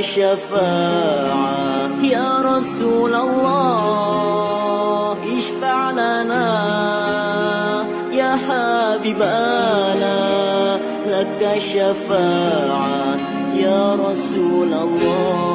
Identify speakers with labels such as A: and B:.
A: الشفاعة. يا رسول الله اشفع لنا. يا حبيبنا لك الشفاعة. يا رسول الله.